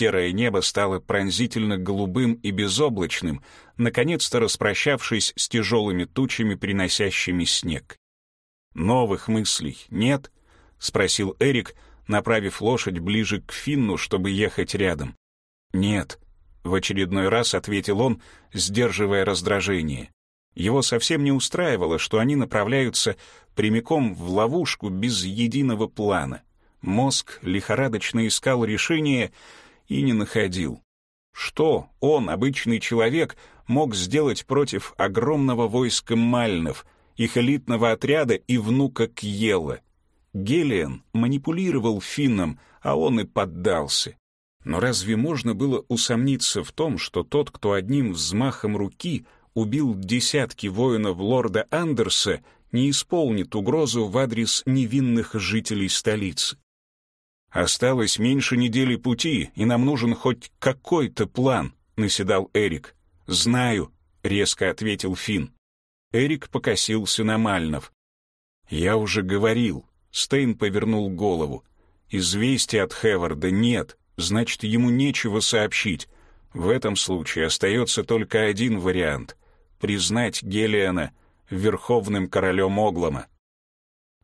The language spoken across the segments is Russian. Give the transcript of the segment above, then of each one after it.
Серое небо стало пронзительно голубым и безоблачным, наконец-то распрощавшись с тяжелыми тучами, приносящими снег. «Новых мыслей нет?» — спросил Эрик, направив лошадь ближе к Финну, чтобы ехать рядом. «Нет», — в очередной раз ответил он, сдерживая раздражение. Его совсем не устраивало, что они направляются прямиком в ловушку без единого плана. Мозг лихорадочно искал решение и не находил. Что он, обычный человек, мог сделать против огромного войска мальнов, их элитного отряда и внука Кьела? Гелиан манипулировал Финном, а он и поддался. Но разве можно было усомниться в том, что тот, кто одним взмахом руки убил десятки воинов лорда Андерса, не исполнит угрозу в адрес невинных жителей столицы? «Осталось меньше недели пути, и нам нужен хоть какой-то план», — наседал Эрик. «Знаю», — резко ответил Финн. Эрик покосился на Мальнов. «Я уже говорил». Стейн повернул голову. «Известия от Хеварда нет, значит, ему нечего сообщить. В этом случае остается только один вариант — признать Гелиана верховным королем Оглома.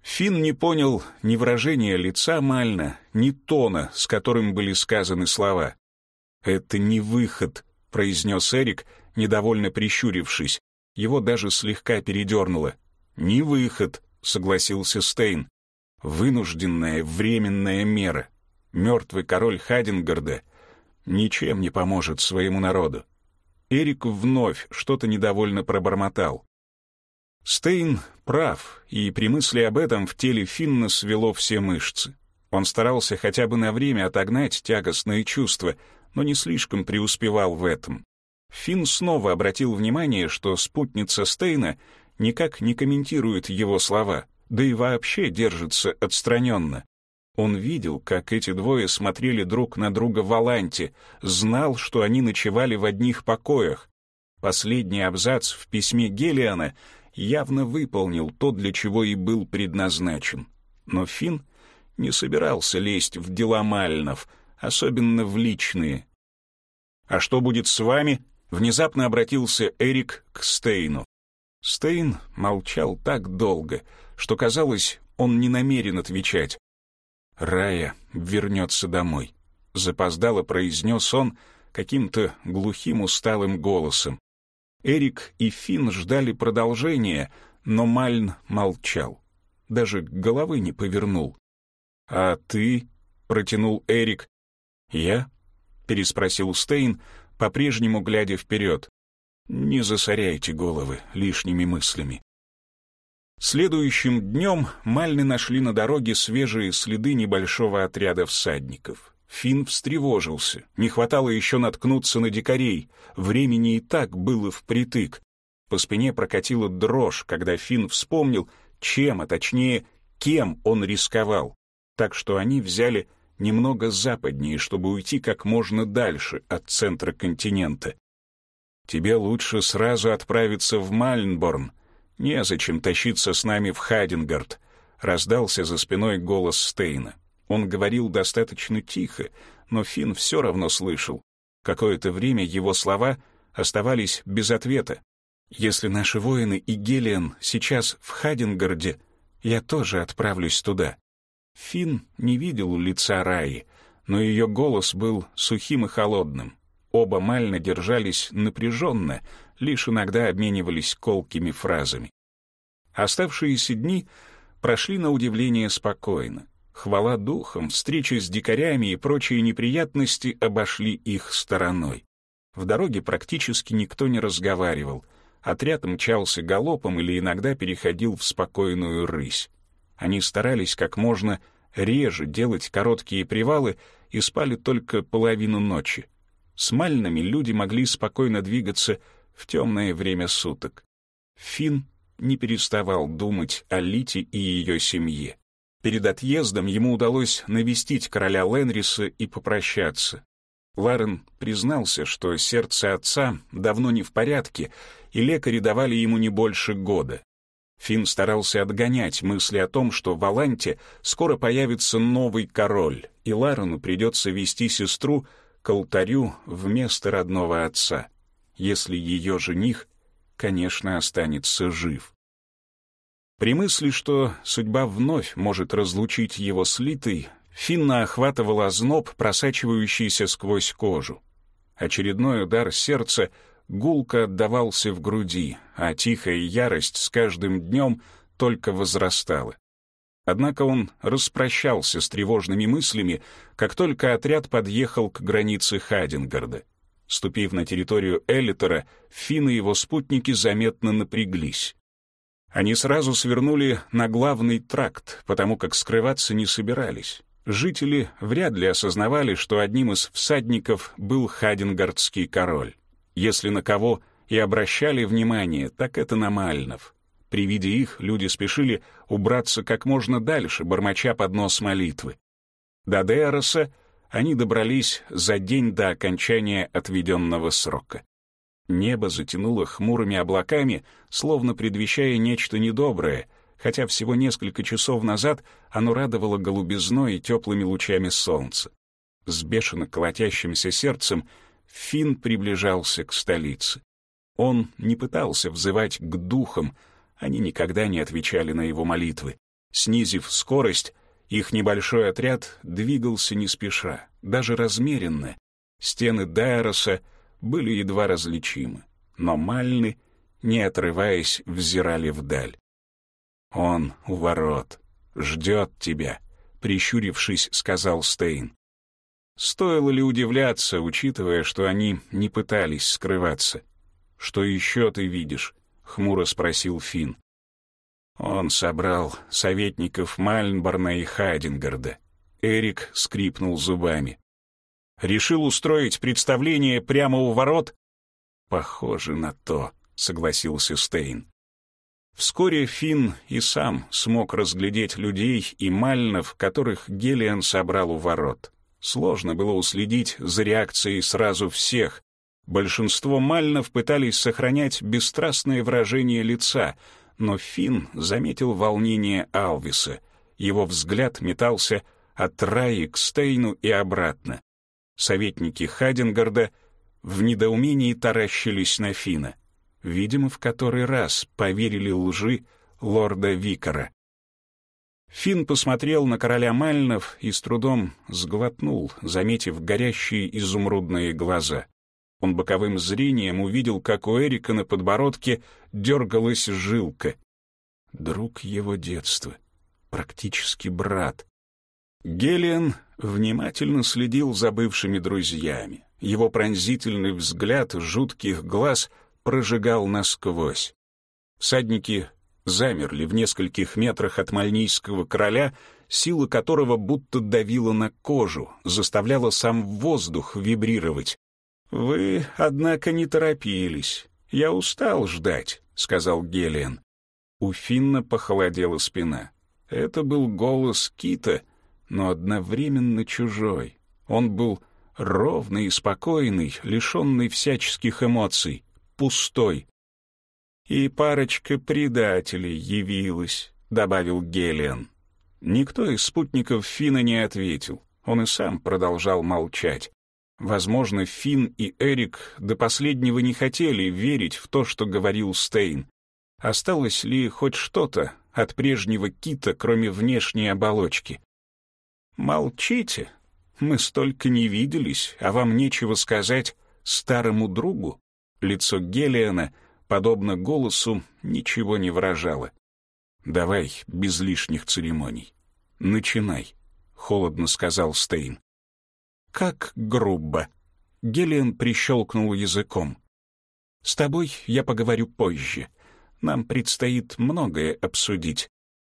Финн не понял ни выражения лица Мальна, ни тона, с которым были сказаны слова. «Это не выход», — произнес Эрик, недовольно прищурившись. Его даже слегка передернуло. «Не выход», — согласился Стейн. «Вынужденная временная мера. Мертвый король Хадингарда ничем не поможет своему народу». Эрик вновь что-то недовольно пробормотал. Стейн прав, и при мысли об этом в теле Финна свело все мышцы. Он старался хотя бы на время отогнать тягостные чувства, но не слишком преуспевал в этом. Финн снова обратил внимание, что спутница Стейна никак не комментирует его слова, да и вообще держится отстраненно. Он видел, как эти двое смотрели друг на друга в Аланте, знал, что они ночевали в одних покоях. Последний абзац в письме Гелиана — явно выполнил то, для чего и был предназначен. Но Финн не собирался лезть в дела Мальнов, особенно в личные. «А что будет с вами?» — внезапно обратился Эрик к Стейну. Стейн молчал так долго, что, казалось, он не намерен отвечать. «Рая вернется домой», — запоздало произнес он каким-то глухим усталым голосом. Эрик и Финн ждали продолжения, но Мальн молчал. Даже головы не повернул. «А ты?» — протянул Эрик. «Я?» — переспросил Стейн, по-прежнему глядя вперед. «Не засоряйте головы лишними мыслями». Следующим днем Мальны нашли на дороге свежие следы небольшого отряда всадников. Финн встревожился. Не хватало еще наткнуться на дикарей. Времени и так было впритык. По спине прокатила дрожь, когда Финн вспомнил, чем, а точнее, кем он рисковал. Так что они взяли немного западнее, чтобы уйти как можно дальше от центра континента. «Тебе лучше сразу отправиться в Мальнборн. Незачем тащиться с нами в Хайденгард», — раздался за спиной голос Стейна. Он говорил достаточно тихо, но Финн все равно слышал. Какое-то время его слова оставались без ответа. «Если наши воины и Гелиан сейчас в Хадингарде, я тоже отправлюсь туда». Финн не видел лица Раи, но ее голос был сухим и холодным. Оба мально держались напряженно, лишь иногда обменивались колкими фразами. Оставшиеся дни прошли на удивление спокойно. Хвала духам, встречи с дикарями и прочие неприятности обошли их стороной. В дороге практически никто не разговаривал. Отряд мчался галопом или иногда переходил в спокойную рысь. Они старались как можно реже делать короткие привалы и спали только половину ночи. С мальными люди могли спокойно двигаться в темное время суток. Финн не переставал думать о Лите и ее семье. Перед отъездом ему удалось навестить короля Ленриса и попрощаться. Ларен признался, что сердце отца давно не в порядке, и лекари давали ему не больше года. Финн старался отгонять мысли о том, что в Аланте скоро появится новый король, и Ларену придется вести сестру к алтарю вместо родного отца, если ее жених, конечно, останется жив. При мысли, что судьба вновь может разлучить его с Литой, Финна охватывал озноб, просачивающийся сквозь кожу. Очередной удар сердца гулко отдавался в груди, а тихая ярость с каждым днем только возрастала. Однако он распрощался с тревожными мыслями, как только отряд подъехал к границе Хадингарда. Ступив на территорию Элитера, Финн и его спутники заметно напряглись. Они сразу свернули на главный тракт, потому как скрываться не собирались. Жители вряд ли осознавали, что одним из всадников был Хадингардский король. Если на кого и обращали внимание, так это на Мальнов. При виде их люди спешили убраться как можно дальше, бормоча под нос молитвы. До Деороса они добрались за день до окончания отведенного срока. Небо затянуло хмурыми облаками, словно предвещая нечто недоброе, хотя всего несколько часов назад оно радовало голубизной и теплыми лучами солнца. С бешено колотящимся сердцем Финн приближался к столице. Он не пытался взывать к духам, они никогда не отвечали на его молитвы. Снизив скорость, их небольшой отряд двигался не спеша, даже размеренно. Стены Дайроса были едва различимы, но Мальны, не отрываясь, взирали вдаль. «Он у ворот, ждет тебя», — прищурившись, сказал Стейн. Стоило ли удивляться, учитывая, что они не пытались скрываться? «Что еще ты видишь?» — хмуро спросил Финн. Он собрал советников Мальнборна и Хайдингарда. Эрик скрипнул зубами. «Решил устроить представление прямо у ворот?» «Похоже на то», — согласился Стейн. Вскоре Финн и сам смог разглядеть людей и мальнов, которых Гелиан собрал у ворот. Сложно было уследить за реакцией сразу всех, Большинство мальнов пытались сохранять бесстрастное выражение лица, но Финн заметил волнение Алвиса. Его взгляд метался от Раи к Стейну и обратно. Советники Хадингарда в недоумении таращились на Фина. Видимо, в который раз поверили лжи лорда Викара. Финн посмотрел на короля Мальнов и с трудом сглотнул, заметив горящие изумрудные глаза. Он боковым зрением увидел, как у Эрика на подбородке дергалась жилка. Друг его детства, практически брат. Гелиан внимательно следил за бывшими друзьями. Его пронзительный взгляд жутких глаз прожигал насквозь. Всадники замерли в нескольких метрах от мальнийского короля, сила которого будто давила на кожу, заставляла сам воздух вибрировать. «Вы, однако, не торопились. Я устал ждать», — сказал Гелиан. У Финна похолодела спина. Это был голос Кита, но одновременно чужой. Он был ровный и спокойный, лишенный всяческих эмоций, пустой. «И парочка предателей явилась», — добавил Гелиан. Никто из спутников Фина не ответил. Он и сам продолжал молчать. Возможно, Финн и Эрик до последнего не хотели верить в то, что говорил Стейн. Осталось ли хоть что-то от прежнего кита, кроме внешней оболочки? «Молчите. Мы столько не виделись, а вам нечего сказать старому другу?» Лицо Гелиана, подобно голосу, ничего не выражало. «Давай, без лишних церемоний. Начинай», — холодно сказал Стейн. Как грубо. Гелиан прищелкнул языком. С тобой я поговорю позже. Нам предстоит многое обсудить.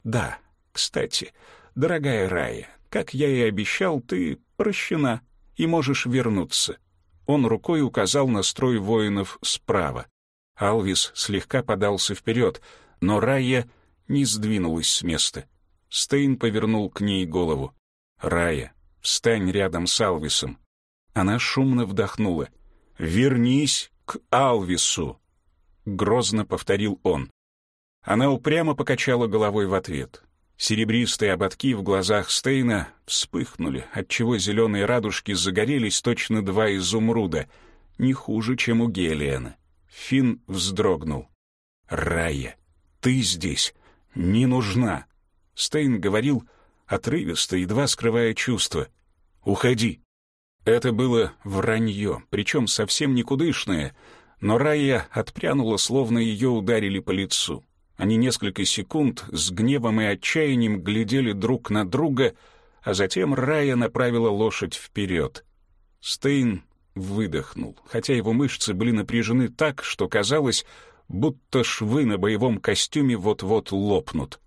Да, кстати, дорогая Рая, как я и обещал, ты прощена и можешь вернуться. Он рукой указал на строй воинов справа. Алвис слегка подался вперед, но Рая не сдвинулась с места. Стейн повернул к ней голову. «Рая, Встань рядом с Алвисом». Она шумно вдохнула. «Вернись к Алвису», — грозно повторил он. Она упрямо покачала головой в ответ. Серебристые ободки в глазах Стейна вспыхнули, отчего зеленые радужки загорелись точно два изумруда, не хуже, чем у Гелиана. Финн вздрогнул. «Рая, ты здесь не нужна!» Стейн говорил отрывисто, едва скрывая чувства. «Уходи!» Это было вранье, причем совсем никудышное, но Рая отпрянула, словно ее ударили по лицу. Они несколько секунд с гневом и отчаянием глядели друг на друга, а затем Рая направила лошадь вперед. Стейн выдохнул, хотя его мышцы были напряжены так, что казалось, будто швы на боевом костюме вот-вот лопнут.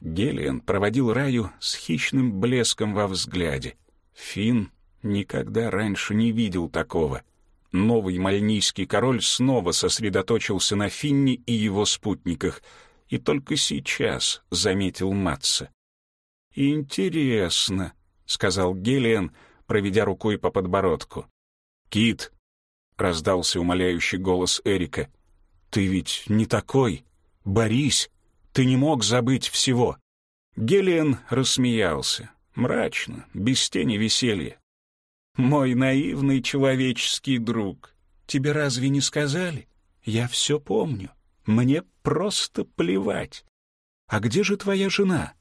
Гелиан проводил Раю с хищным блеском во взгляде. Финн никогда раньше не видел такого. Новый мальнийский король снова сосредоточился на Финне и его спутниках, и только сейчас заметил Матса. «Интересно», — сказал Гелиан, проведя рукой по подбородку. «Кит!» — раздался умоляющий голос Эрика. «Ты ведь не такой! Борись! Ты не мог забыть всего!» Гелиан рассмеялся, мрачно, без тени веселья. «Мой наивный человеческий друг, тебе разве не сказали? Я все помню. Мне просто плевать. А где же твоя жена?»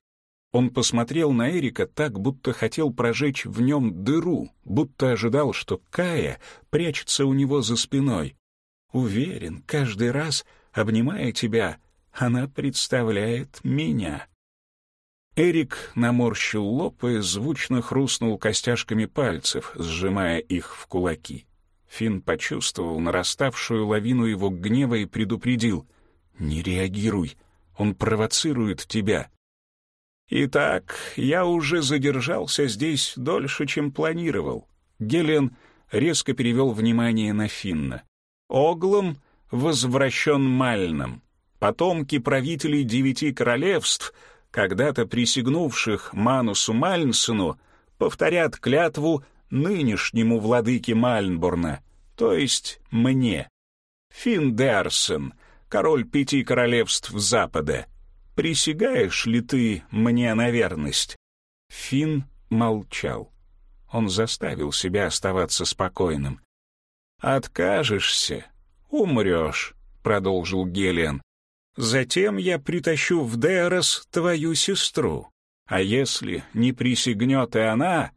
Он посмотрел на Эрика так, будто хотел прожечь в нем дыру, будто ожидал, что Кая прячется у него за спиной. Уверен, каждый раз, обнимая тебя, она представляет меня. Эрик наморщил лоб и звучно хрустнул костяшками пальцев, сжимая их в кулаки. Финн почувствовал нараставшую лавину его гнева и предупредил. «Не реагируй, он провоцирует тебя». «Итак, я уже задержался здесь дольше, чем планировал». Гелен резко перевел внимание на Финна. «Оглом возвращен Мальном. Потомки правителей девяти королевств, когда-то присягнувших Манусу Мальнсену, повторят клятву нынешнему владыке Мальнборна, то есть мне. Финн Дерсен, король пяти королевств Запада» присягаешь ли ты мне на верность?» Финн молчал. Он заставил себя оставаться спокойным. «Откажешься, умрешь», — продолжил Гелиан. «Затем я притащу в Дерос твою сестру. А если не присягнет и она,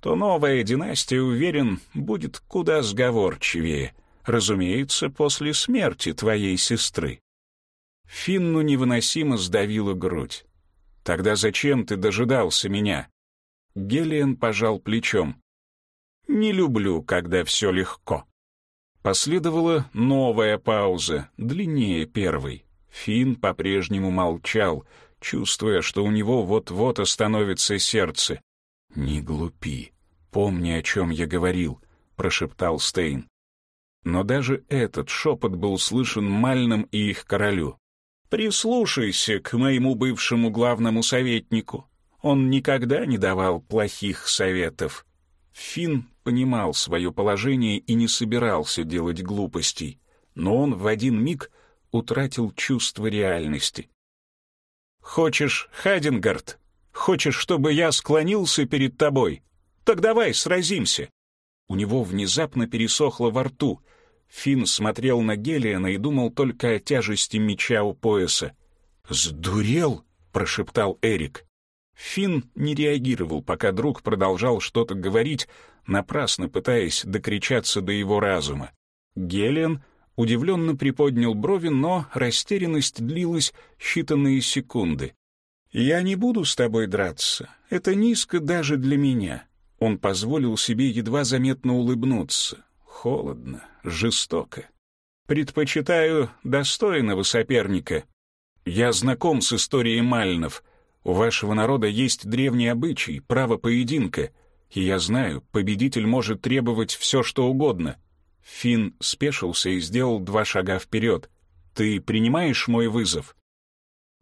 то новая династия, уверен, будет куда сговорчивее, разумеется, после смерти твоей сестры. Финну невыносимо сдавила грудь. «Тогда зачем ты дожидался меня?» Гелиан пожал плечом. «Не люблю, когда все легко». Последовала новая пауза, длиннее первой. Финн по-прежнему молчал, чувствуя, что у него вот-вот остановится сердце. «Не глупи, помни, о чем я говорил», — прошептал Стейн. Но даже этот шепот был слышен Мальным и их королю. Прислушайся к моему бывшему главному советнику. Он никогда не давал плохих советов. Финн понимал свое положение и не собирался делать глупостей, но он в один миг утратил чувство реальности. «Хочешь, Хадингард? Хочешь, чтобы я склонился перед тобой? Так давай сразимся!» У него внезапно пересохло во рту — Финн смотрел на Гелиана и думал только о тяжести меча у пояса. «Сдурел?» — прошептал Эрик. Финн не реагировал, пока друг продолжал что-то говорить, напрасно пытаясь докричаться до его разума. Гелиан удивленно приподнял брови, но растерянность длилась считанные секунды. «Я не буду с тобой драться. Это низко даже для меня». Он позволил себе едва заметно улыбнуться. Холодно, жестоко. Предпочитаю достойного соперника. Я знаком с историей Мальнов. У вашего народа есть древний обычай, право поединка, и я знаю, победитель может требовать все, что угодно. Финн спешился и сделал два шага вперед. Ты принимаешь мой вызов?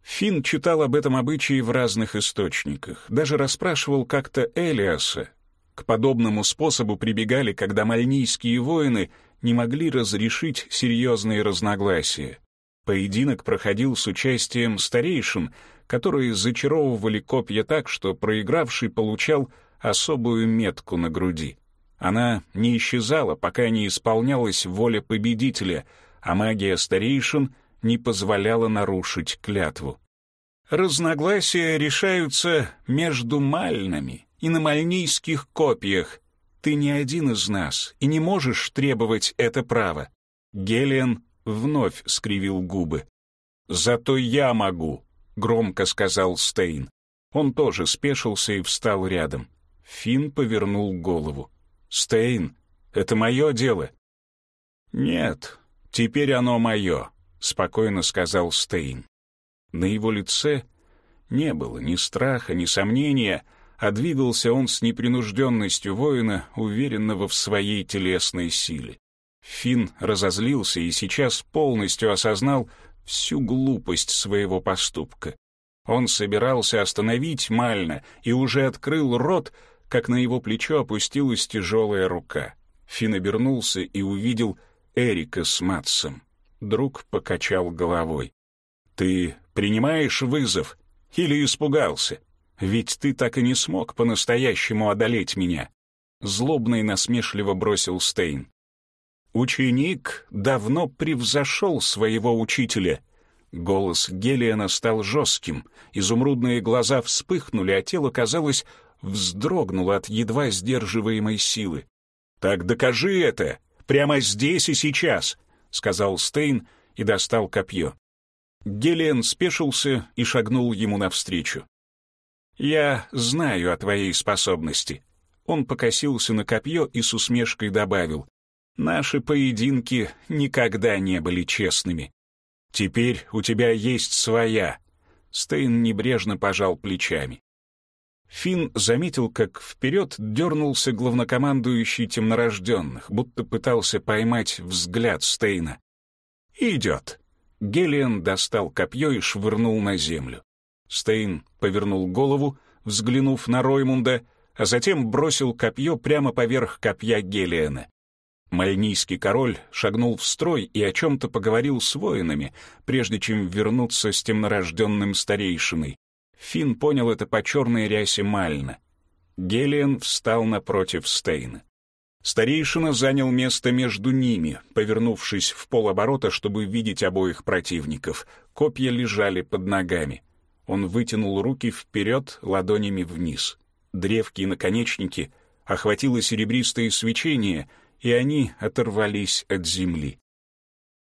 Финн читал об этом обычае в разных источниках, даже расспрашивал как-то Элиаса, к подобному способу прибегали, когда мальнийские воины не могли разрешить серьезные разногласия. Поединок проходил с участием старейшин, которые зачаровывали копья так, что проигравший получал особую метку на груди. Она не исчезала, пока не исполнялась воля победителя, а магия старейшин не позволяла нарушить клятву. Разногласия решаются между мальнами и на мальнийских копьях. Ты не один из нас и не можешь требовать это право. Гелиан вновь скривил губы. «Зато я могу», — громко сказал Стейн. Он тоже спешился и встал рядом. Финн повернул голову. «Стейн, это мое дело». «Нет, теперь оно мое», — спокойно сказал Стейн. На его лице не было ни страха, ни сомнения, а двигался он с непринужденностью воина, уверенного в своей телесной силе. Финн разозлился и сейчас полностью осознал всю глупость своего поступка. Он собирался остановить Мальна и уже открыл рот, как на его плечо опустилась тяжелая рука. Финн обернулся и увидел Эрика с Матсом. Друг покачал головой. «Ты принимаешь вызов или испугался? Ведь ты так и не смог по-настоящему одолеть меня». Злобно и насмешливо бросил Стейн. Ученик давно превзошел своего учителя. Голос Гелиана стал жестким, изумрудные глаза вспыхнули, а тело, казалось, вздрогнуло от едва сдерживаемой силы. «Так докажи это! Прямо здесь и сейчас!» — сказал Стейн и достал копье. Гелиан спешился и шагнул ему навстречу. «Я знаю о твоей способности». Он покосился на копье и с усмешкой добавил. «Наши поединки никогда не были честными. Теперь у тебя есть своя». Стейн небрежно пожал плечами. Финн заметил, как вперед дернулся главнокомандующий темнорожденных, будто пытался поймать взгляд Стейна. «Идет», Гелиан достал копье и швырнул на землю. Стейн повернул голову, взглянув на Роймунда, а затем бросил копье прямо поверх копья Гелиана. Мальнийский король шагнул в строй и о чем-то поговорил с воинами, прежде чем вернуться с темнорожденным старейшиной. Финн понял это по черной рясе Мальна. Гелиан встал напротив Стейна. Старейшина занял место между ними, повернувшись в полоборота, чтобы видеть обоих противников. Копья лежали под ногами. Он вытянул руки вперед, ладонями вниз. Древки и наконечники охватило серебристое свечение, и они оторвались от земли.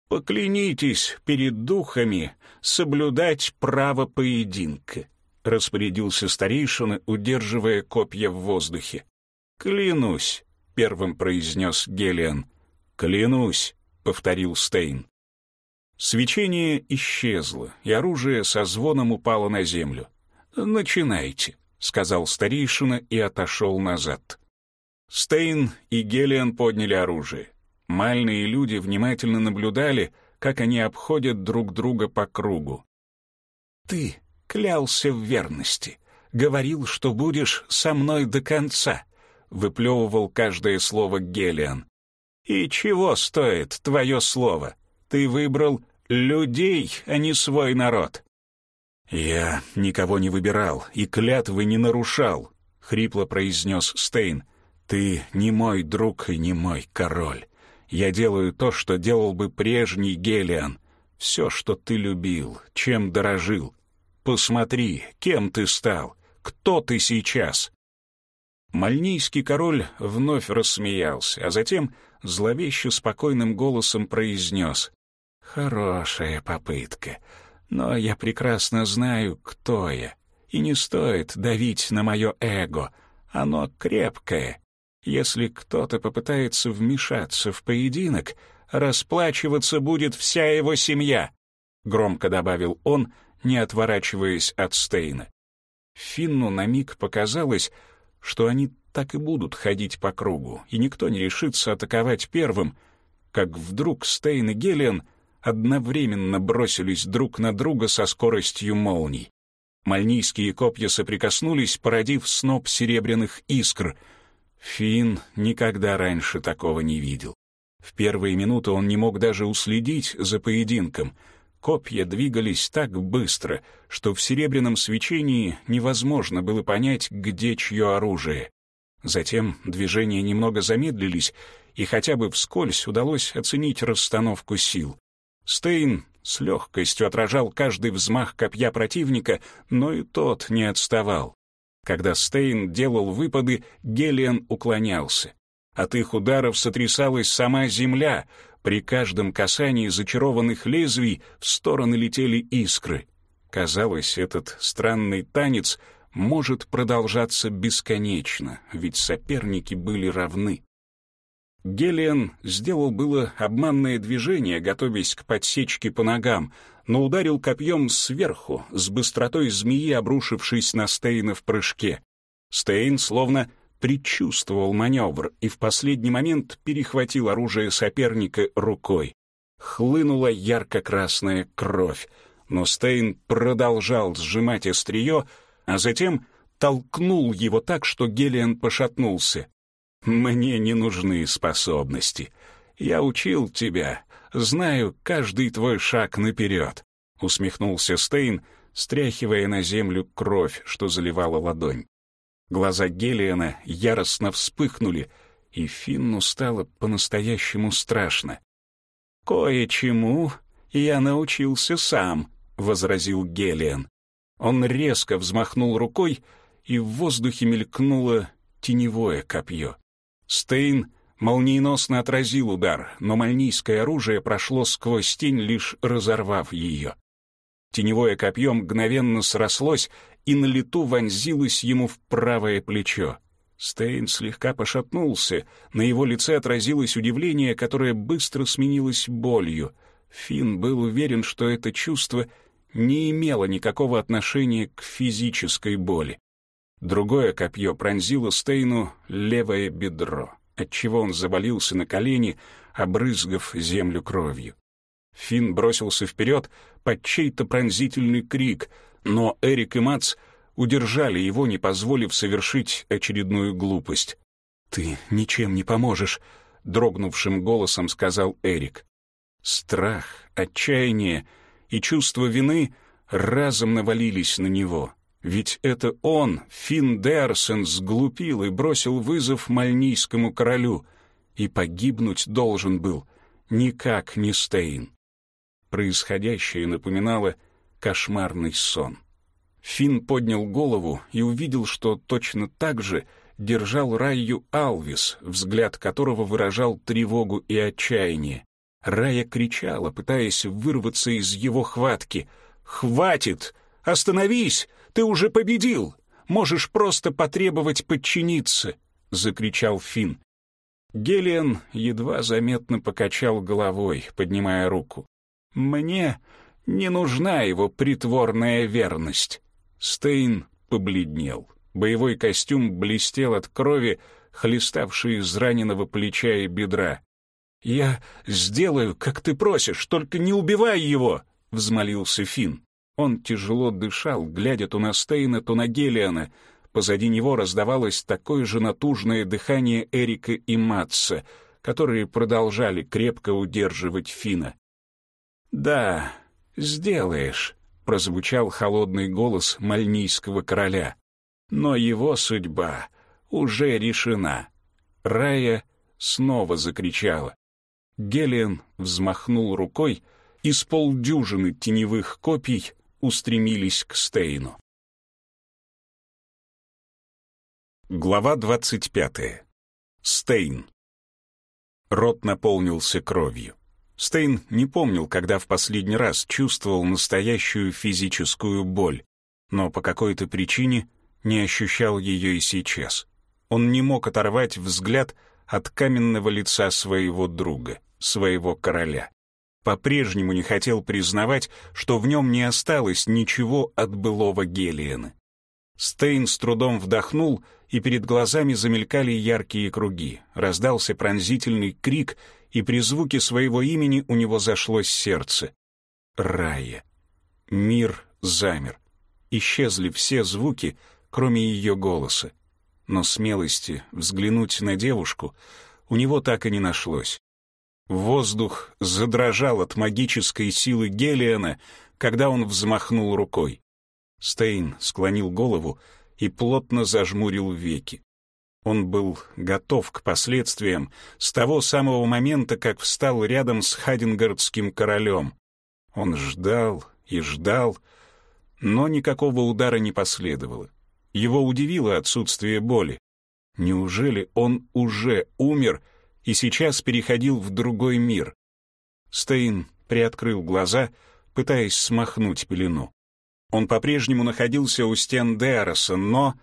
«Поклянитесь перед духами соблюдать право поединка», — распорядился старейшина, удерживая копья в воздухе. «Клянусь, — первым произнес Гелиан. «Клянусь», — повторил Стейн. Свечение исчезло, и оружие со звоном упало на землю. «Начинайте», — сказал старейшина и отошел назад. Стейн и Гелиан подняли оружие. Мальные люди внимательно наблюдали, как они обходят друг друга по кругу. «Ты клялся в верности, говорил, что будешь со мной до конца», выплевывал каждое слово Гелиан. «И чего стоит твое слово? Ты выбрал людей, а не свой народ». «Я никого не выбирал и клятвы не нарушал», — хрипло произнес Стейн. «Ты не мой друг и не мой король. Я делаю то, что делал бы прежний Гелиан. Все, что ты любил, чем дорожил. Посмотри, кем ты стал, кто ты сейчас. Мальнийский король вновь рассмеялся, а затем зловеще спокойным голосом произнес «Хорошая попытка, но я прекрасно знаю, кто я, и не стоит давить на мое эго, оно крепкое. Если кто-то попытается вмешаться в поединок, расплачиваться будет вся его семья», — громко добавил он, не отворачиваясь от Стейна. Финну на миг показалось, что они так и будут ходить по кругу, и никто не решится атаковать первым, как вдруг Стейн и Гелиан одновременно бросились друг на друга со скоростью молний. Мальнийские копья соприкоснулись, породив сноп серебряных искр. Финн никогда раньше такого не видел. В первые минуты он не мог даже уследить за поединком. Копья двигались так быстро, что в серебряном свечении невозможно было понять, где чье оружие. Затем движения немного замедлились, и хотя бы вскользь удалось оценить расстановку сил. Стейн с легкостью отражал каждый взмах копья противника, но и тот не отставал. Когда Стейн делал выпады, Гелиан уклонялся. От их ударов сотрясалась сама земля, при каждом касании зачарованных лезвий в стороны летели искры. Казалось, этот странный танец может продолжаться бесконечно, ведь соперники были равны. Гелиан сделал было обманное движение, готовясь к подсечке по ногам, но ударил копьем сверху, с быстротой змеи, обрушившись на Стейна в прыжке. Стейн словно предчувствовал маневр и в последний момент перехватил оружие соперника рукой. Хлынула ярко-красная кровь, но Стейн продолжал сжимать острие, а затем толкнул его так, что Гелиан пошатнулся. «Мне не нужны способности. Я учил тебя, знаю каждый твой шаг наперед», — усмехнулся Стейн, стряхивая на землю кровь, что заливала ладонь. Глаза Гелиана яростно вспыхнули, и Финну стало по-настоящему страшно. «Кое-чему я научился сам», — возразил Гелиан. Он резко взмахнул рукой, и в воздухе мелькнуло теневое копье. Стейн молниеносно отразил удар, но мальнийское оружие прошло сквозь тень, лишь разорвав ее. Теневое копье мгновенно срослось и на лету вонзилось ему в правое плечо. Стейн слегка пошатнулся, на его лице отразилось удивление, которое быстро сменилось болью. Финн был уверен, что это чувство не имело никакого отношения к физической боли. Другое копье пронзило Стейну левое бедро, отчего он завалился на колени, обрызгав землю кровью. Финн бросился вперед под чей-то пронзительный крик, но Эрик и Мац удержали его, не позволив совершить очередную глупость. «Ты ничем не поможешь», — дрогнувшим голосом сказал Эрик. Страх, отчаяние и чувство вины разом навалились на него. Ведь это он, Финн Дерсен, сглупил и бросил вызов мальнийскому королю, и погибнуть должен был, никак не Стейн. Происходящее напоминало кошмарный сон. Финн поднял голову и увидел, что точно так же держал Раю Алвис, взгляд которого выражал тревогу и отчаяние. Рая кричала, пытаясь вырваться из его хватки. «Хватит! Остановись! Ты уже победил! Можешь просто потребовать подчиниться!» — закричал Финн. Гелиан едва заметно покачал головой, поднимая руку. «Мне не нужна его притворная верность. Стейн побледнел. Боевой костюм блестел от крови, хлеставшей из раненого плеча и бедра. «Я сделаю, как ты просишь, только не убивай его!» — взмолился Финн. Он тяжело дышал, глядя то на Стейна, то на Гелиана. Позади него раздавалось такое же натужное дыхание Эрика и Матса, которые продолжали крепко удерживать Фина. «Да, сделаешь», — прозвучал холодный голос мальнийского короля. «Но его судьба уже решена». Рая снова закричала. Гелиан взмахнул рукой, и с полдюжины теневых копий устремились к Стейну. Глава двадцать пятая. Стейн. Рот наполнился кровью. Стейн не помнил, когда в последний раз чувствовал настоящую физическую боль, но по какой-то причине не ощущал ее и сейчас. Он не мог оторвать взгляд от каменного лица своего друга, своего короля. По-прежнему не хотел признавать, что в нем не осталось ничего от былого Гелиена. Стейн с трудом вдохнул, и перед глазами замелькали яркие круги. Раздался пронзительный крик, и при звуке своего имени у него зашлось сердце. Рая. Мир замер. Исчезли все звуки, кроме ее голоса. Но смелости взглянуть на девушку у него так и не нашлось. Воздух задрожал от магической силы Гелиана, когда он взмахнул рукой. Стейн склонил голову и плотно зажмурил веки. Он был готов к последствиям с того самого момента, как встал рядом с Хадингардским королем. Он ждал и ждал, но никакого удара не последовало. Его удивило отсутствие боли. Неужели он уже умер и сейчас переходил в другой мир? Стейн приоткрыл глаза, пытаясь смахнуть пелену. Он по-прежнему находился у стен Деароса, но...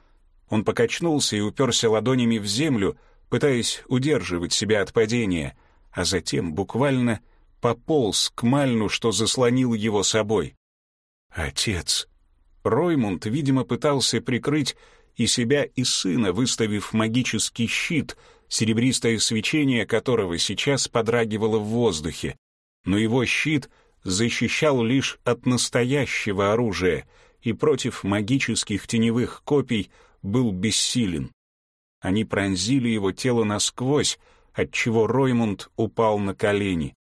Он покачнулся и уперся ладонями в землю, пытаясь удерживать себя от падения, а затем буквально пополз к Мальну, что заслонил его собой. «Отец!» Роймунд, видимо, пытался прикрыть и себя, и сына, выставив магический щит, серебристое свечение которого сейчас подрагивало в воздухе. Но его щит защищал лишь от настоящего оружия и против магических теневых копий был бессилен. Они пронзили его тело насквозь, отчего Роймунд упал на колени.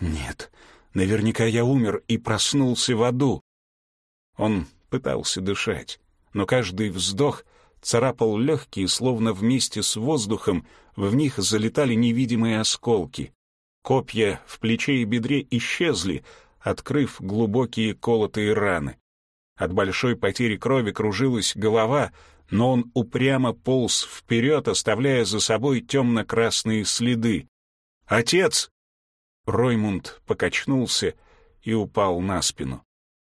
«Нет, наверняка я умер и проснулся в аду». Он пытался дышать, но каждый вздох царапал легкие, словно вместе с воздухом в них залетали невидимые осколки. Копья в плече и бедре исчезли, открыв глубокие колотые раны. От большой потери крови кружилась голова, но он упрямо полз вперед, оставляя за собой темно-красные следы. «Отец!» Роймунд покачнулся и упал на спину.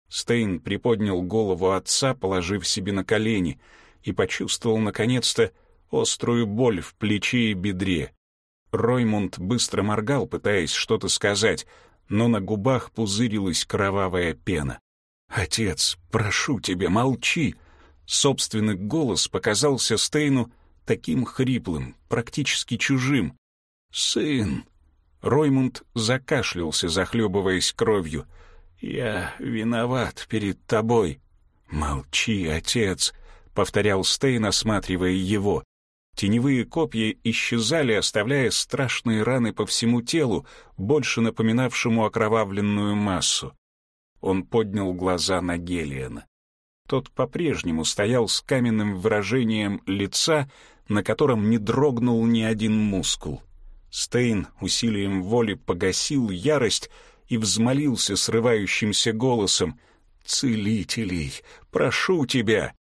Стейн приподнял голову отца, положив себе на колени, и почувствовал, наконец-то, острую боль в плече и бедре. Роймунд быстро моргал, пытаясь что-то сказать, но на губах пузырилась кровавая пена. «Отец, прошу тебя, молчи!» Собственный голос показался Стейну таким хриплым, практически чужим. «Сын!» Роймунд закашлялся, захлебываясь кровью. «Я виноват перед тобой». «Молчи, отец», — повторял Стейн, осматривая его. Теневые копья исчезали, оставляя страшные раны по всему телу, больше напоминавшему окровавленную массу. Он поднял глаза на Гелиена. Тот по-прежнему стоял с каменным выражением лица, на котором не дрогнул ни один мускул. Стейн усилием воли погасил ярость и взмолился срывающимся голосом «Целителей, прошу тебя!»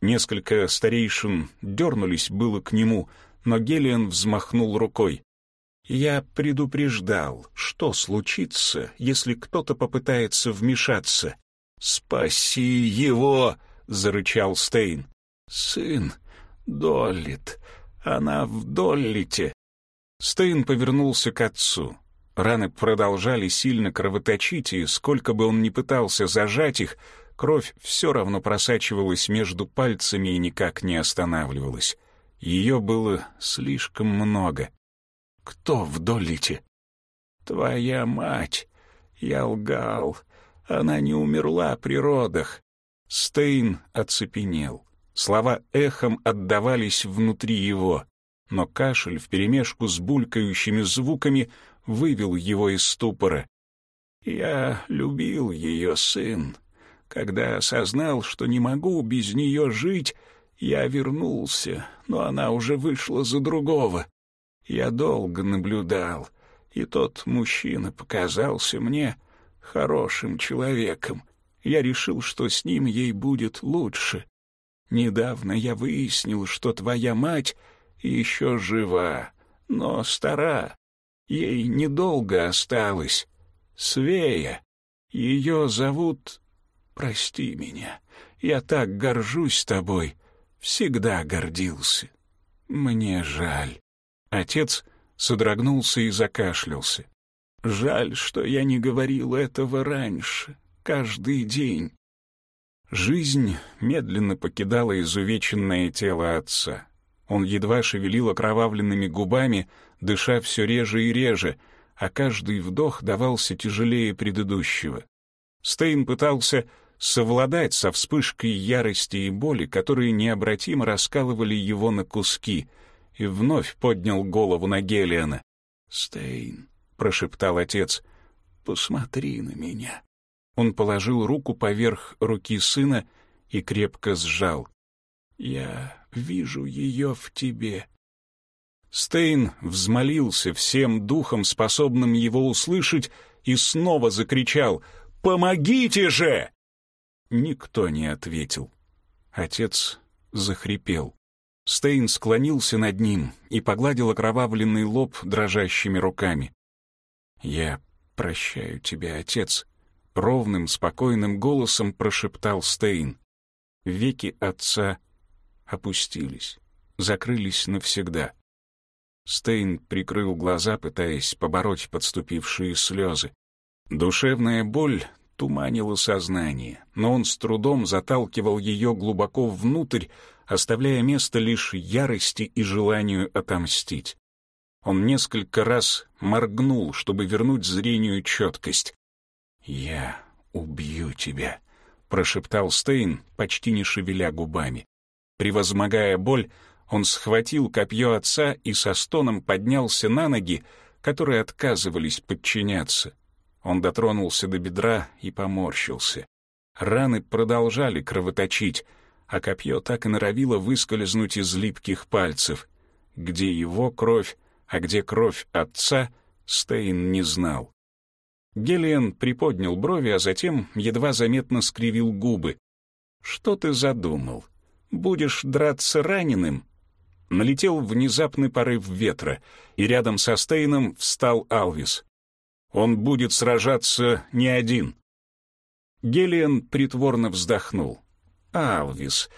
Несколько старейшин дернулись было к нему, но Гелиан взмахнул рукой. «Я предупреждал, что случится, если кто-то попытается вмешаться. «Спаси его!» — зарычал Стейн. «Сын, Доллит, она в Доллите!» Стейн повернулся к отцу. Раны продолжали сильно кровоточить, и сколько бы он ни пытался зажать их, кровь все равно просачивалась между пальцами и никак не останавливалась. Ее было слишком много. «Кто в Доллите?» «Твоя мать!» Я лгал. Она не умерла при родах. Стейн оцепенел. Слова эхом отдавались внутри его, но кашель вперемешку с булькающими звуками вывел его из ступора. «Я любил ее, сын. Когда осознал, что не могу без нее жить, я вернулся, но она уже вышла за другого. Я долго наблюдал, и тот мужчина показался мне хорошим человеком. Я решил, что с ним ей будет лучше. Недавно я выяснил, что твоя мать еще жива, но стара. Ей недолго осталось. Свея. Ее зовут... Прости меня. Я так горжусь тобой. Всегда гордился. Мне жаль. Отец содрогнулся и закашлялся. Жаль, что я не говорил этого раньше, каждый день. Жизнь медленно покидала изувеченное тело отца. Он едва шевелил окровавленными губами, дыша все реже и реже, а каждый вдох давался тяжелее предыдущего. Стейн пытался совладать со вспышкой ярости и боли, которые необратимо раскалывали его на куски, и вновь поднял голову на Гелиана. «Стейн», — прошептал отец, — «посмотри на меня». Он положил руку поверх руки сына и крепко сжал. «Я вижу ее в тебе». Стейн взмолился всем духом, способным его услышать, и снова закричал «Помогите же!» Никто не ответил. Отец захрипел. Стейн склонился над ним и погладил окровавленный лоб дрожащими руками. «Я прощаю тебя, отец», — ровным, спокойным голосом прошептал Стейн. Веки отца опустились, закрылись навсегда. Стейн прикрыл глаза, пытаясь побороть подступившие слезы. Душевная боль туманила сознание, но он с трудом заталкивал ее глубоко внутрь, оставляя место лишь ярости и желанию отомстить. Он несколько раз моргнул, чтобы вернуть зрению четкость. «Я убью тебя», — прошептал Стейн, почти не шевеля губами. Превозмогая боль, он схватил копье отца и со стоном поднялся на ноги, которые отказывались подчиняться. Он дотронулся до бедра и поморщился. Раны продолжали кровоточить, а копье так и норовило выскользнуть из липких пальцев. Где его кровь, а где кровь отца, Стейн не знал. Гелиан приподнял брови, а затем едва заметно скривил губы. «Что ты задумал? Будешь драться раненым?» Налетел внезапный порыв ветра, и рядом со Стейном встал Алвис. «Он будет сражаться не один». Гелиан притворно вздохнул. «Алвис,